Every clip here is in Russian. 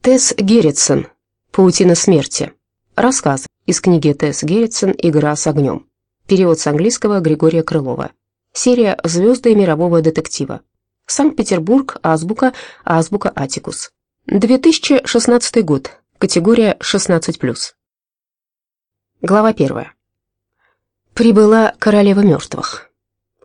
Тесс Герритсон. Паутина смерти. Рассказ из книги Тесс Герритсон «Игра с огнем». Перевод с английского Григория Крылова. Серия «Звезды мирового детектива». Санкт-Петербург, Азбука, Азбука Атикус. 2016 год. Категория 16+. Глава первая. Прибыла королева мертвых.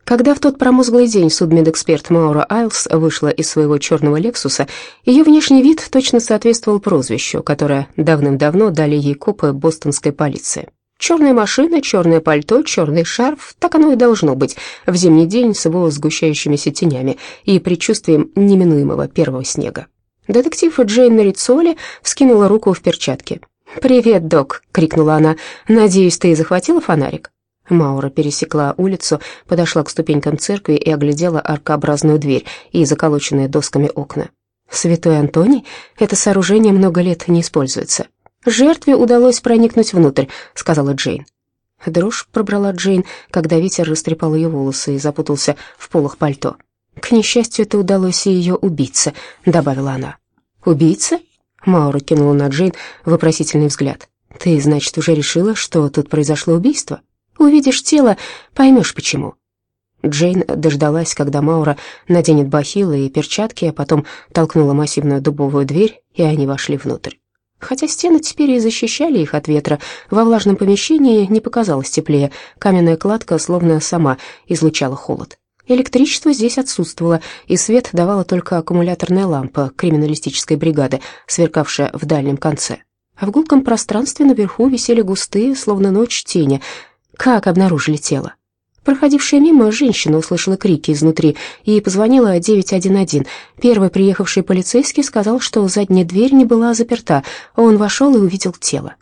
Когда в тот промозглый день судмедэксперт Маура Айлс вышла из своего черного «Лексуса», ее внешний вид точно соответствовал прозвищу, которое давным-давно дали ей копы бостонской полиции. Черная машина, черное пальто, черный шарф — так оно и должно быть в зимний день с его сгущающимися тенями и предчувствием неминуемого первого снега. Детектив Джейн Рицоли вскинула руку в перчатке. «Привет, док!» — крикнула она. «Надеюсь, ты захватила фонарик?» Маура пересекла улицу, подошла к ступенькам церкви и оглядела аркообразную дверь и заколоченные досками окна. «Святой Антоний? Это сооружение много лет не используется. Жертве удалось проникнуть внутрь», — сказала Джейн. Дрожь пробрала Джейн, когда ветер растрепал ее волосы и запутался в полах пальто. «К несчастью, это удалось и ее убийце», — добавила она. «Убийца?» — Маура кинула на Джейн вопросительный взгляд. «Ты, значит, уже решила, что тут произошло убийство?» Увидишь тело, поймешь почему». Джейн дождалась, когда Маура наденет бахилы и перчатки, а потом толкнула массивную дубовую дверь, и они вошли внутрь. Хотя стены теперь и защищали их от ветра, во влажном помещении не показалось теплее, каменная кладка словно сама излучала холод. Электричество здесь отсутствовало, и свет давала только аккумуляторная лампа криминалистической бригады, сверкавшая в дальнем конце. А в гулком пространстве наверху висели густые, словно ночь, тени — как обнаружили тело? Проходившая мимо женщина услышала крики изнутри и позвонила 911. Первый приехавший полицейский сказал, что задняя дверь не была заперта. Он вошел и увидел тело.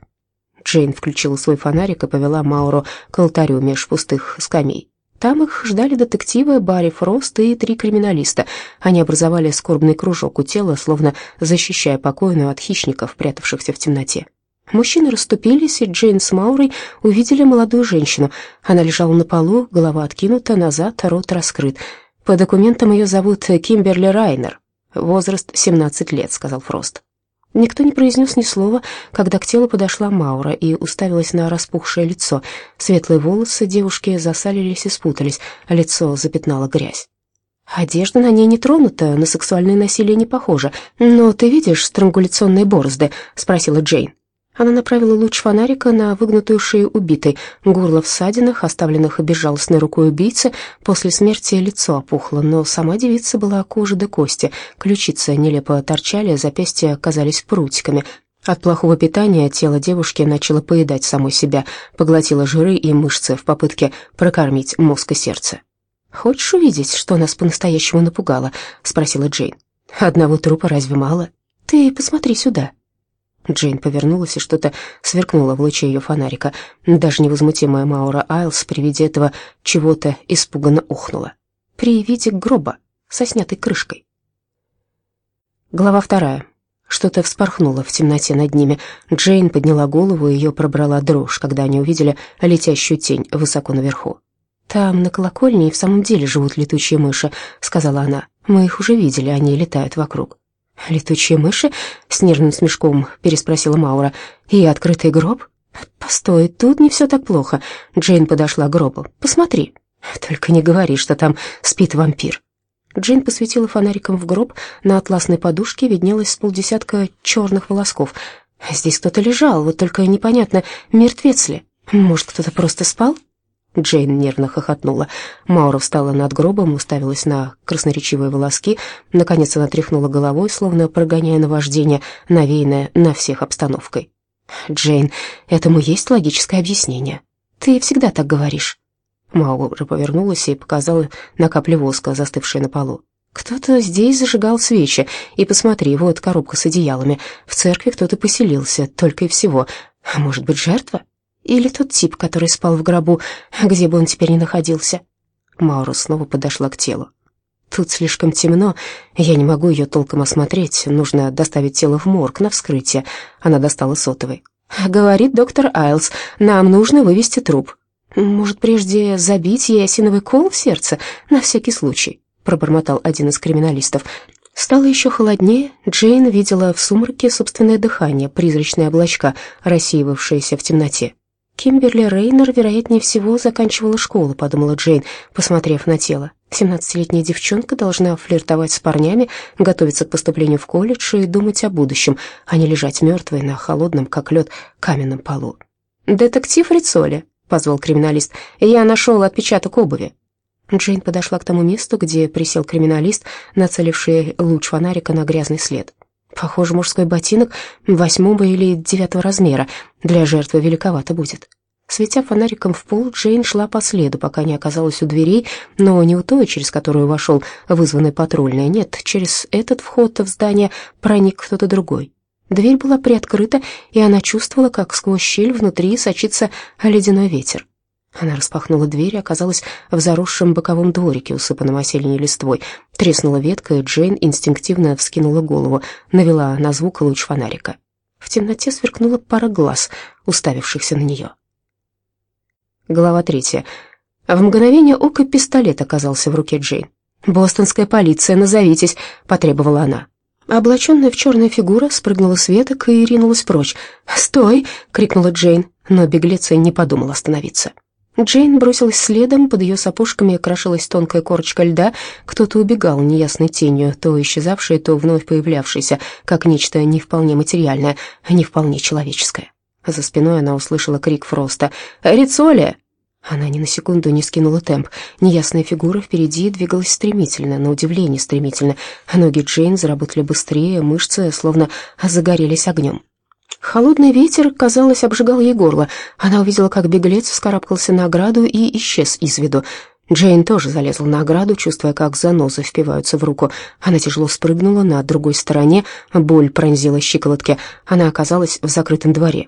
Джейн включила свой фонарик и повела Мауру к алтарю меж пустых скамей. Там их ждали детективы Барри Фрост и три криминалиста. Они образовали скорбный кружок у тела, словно защищая покойную от хищников, прятавшихся в темноте. Мужчины расступились, и Джейн с Маурой увидели молодую женщину. Она лежала на полу, голова откинута назад, рот раскрыт. По документам ее зовут Кимберли Райнер. Возраст 17 лет, сказал Фрост. Никто не произнес ни слова, когда к телу подошла Маура и уставилась на распухшее лицо. Светлые волосы девушки засалились и спутались, а лицо запятнала грязь. Одежда на ней не тронута, на сексуальное насилие не похоже. «Но ты видишь странгуляционные борозды?» — спросила Джейн. Она направила луч фонарика на выгнутую шею убитой, горло в ссадинах, оставленных безжалостной рукой убийцы. После смерти лицо опухло, но сама девица была кожа до кости, ключицы нелепо торчали, запястья оказались прутиками. От плохого питания тело девушки начало поедать самой себя, поглотило жиры и мышцы в попытке прокормить мозг и сердце. «Хочешь увидеть, что нас по-настоящему напугало?» — спросила Джейн. «Одного трупа разве мало? Ты посмотри сюда». Джейн повернулась, и что-то сверкнуло в луче ее фонарика. Даже невозмутимая Маура Айлс при виде этого чего-то испуганно ухнула. При виде гроба со снятой крышкой. Глава вторая. Что-то вспорхнуло в темноте над ними. Джейн подняла голову, и ее пробрала дрожь, когда они увидели летящую тень высоко наверху. «Там, на колокольне, и в самом деле живут летучие мыши», — сказала она. «Мы их уже видели, они летают вокруг». «Летучие мыши?» — с нервным смешком переспросила Маура. «И открытый гроб?» «Постой, тут не все так плохо». Джейн подошла к гробу. «Посмотри». «Только не говори, что там спит вампир». Джейн посветила фонариком в гроб. На атласной подушке виднелось с полдесятка черных волосков. «Здесь кто-то лежал, вот только непонятно, мертвец ли. Может, кто-то просто спал?» Джейн нервно хохотнула. Маура встала над гробом, уставилась на красноречивые волоски. Наконец она тряхнула головой, словно прогоняя наваждение, навеянное на всех обстановкой. «Джейн, этому есть логическое объяснение. Ты всегда так говоришь». Маура повернулась и показала на капле воска, застывшие на полу. «Кто-то здесь зажигал свечи, и посмотри, вот коробка с одеялами. В церкви кто-то поселился, только и всего. Может быть, жертва?» Или тот тип, который спал в гробу, где бы он теперь ни находился. Маура снова подошла к телу. Тут слишком темно, я не могу ее толком осмотреть, нужно доставить тело в морг на вскрытие. Она достала сотовый. Говорит доктор Айлс, нам нужно вывести труп. Может, прежде забить ей осиновый кол в сердце, на всякий случай, пробормотал один из криминалистов. Стало еще холоднее, Джейн видела в сумраке собственное дыхание, призрачные облачка, рассеивавшиеся в темноте. Кимберли Рейнер, вероятнее всего, заканчивала школу, подумала Джейн, посмотрев на тело. Семнадцатилетняя девчонка должна флиртовать с парнями, готовиться к поступлению в колледж и думать о будущем, а не лежать мертвой на холодном, как лед, каменном полу. «Детектив Рицоли», — позвал криминалист, — «я нашел отпечаток обуви». Джейн подошла к тому месту, где присел криминалист, нацеливший луч фонарика на грязный след. Похоже, мужской ботинок восьмого или девятого размера. Для жертвы великовато будет. Светя фонариком в пол, Джейн шла по следу, пока не оказалась у дверей, но не у той, через которую вошел вызванный патрульный. Нет, через этот вход в здание проник кто-то другой. Дверь была приоткрыта, и она чувствовала, как сквозь щель внутри сочится ледяной ветер. Она распахнула дверь и оказалась в заросшем боковом дворике, усыпанном осенней листвой. Треснула ветка, и Джейн инстинктивно вскинула голову, навела на звук луч фонарика. В темноте сверкнула пара глаз, уставившихся на нее. Глава третья. В мгновение ока пистолет оказался в руке Джейн. «Бостонская полиция, назовитесь», — потребовала она. Облаченная в черная фигура спрыгнула с веток и ринулась прочь. «Стой!» — крикнула Джейн, но беглец и не подумал остановиться. Джейн бросилась следом, под ее сапожками крошилась тонкая корочка льда, кто-то убегал неясной тенью, то исчезавшей, то вновь появлявшейся, как нечто не вполне материальное, не вполне человеческое. За спиной она услышала крик Фроста «Рицоли!». Она ни на секунду не скинула темп. Неясная фигура впереди двигалась стремительно, на удивление стремительно. Ноги Джейн заработали быстрее, мышцы словно загорелись огнем. Холодный ветер, казалось, обжигал ей горло. Она увидела, как беглец вскарабкался на ограду и исчез из виду. Джейн тоже залезла на ограду, чувствуя, как занозы впиваются в руку. Она тяжело спрыгнула на другой стороне, боль пронзила щиколотки. Она оказалась в закрытом дворе.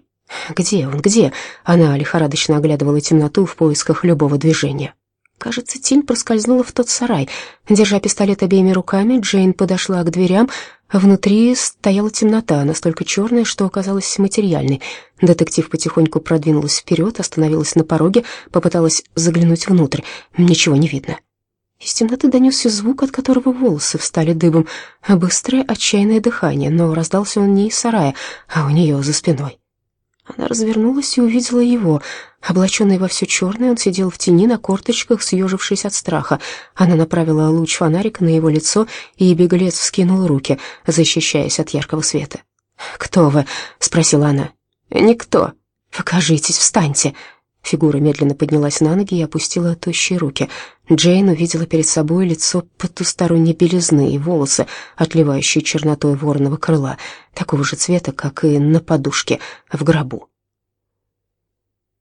Где он, где? Она лихорадочно оглядывала темноту в поисках любого движения. Кажется, тень проскользнула в тот сарай. Держа пистолет обеими руками, Джейн подошла к дверям. Внутри стояла темнота, настолько черная, что оказалась материальной. Детектив потихоньку продвинулась вперед, остановилась на пороге, попыталась заглянуть внутрь. Ничего не видно. Из темноты донесся звук, от которого волосы встали дыбом. Быстрое, отчаянное дыхание, но раздался он не из сарая, а у нее за спиной. Она развернулась и увидела его. Облаченный во все черное, он сидел в тени на корточках, съежившись от страха. Она направила луч фонарика на его лицо, и беглец вскинул руки, защищаясь от яркого света. «Кто вы?» — спросила она. «Никто. Покажитесь, встаньте». Фигура медленно поднялась на ноги и опустила тощие руки. Джейн увидела перед собой лицо потусторонней белизны и волосы, отливающие чернотой вороного крыла, такого же цвета, как и на подушке в гробу.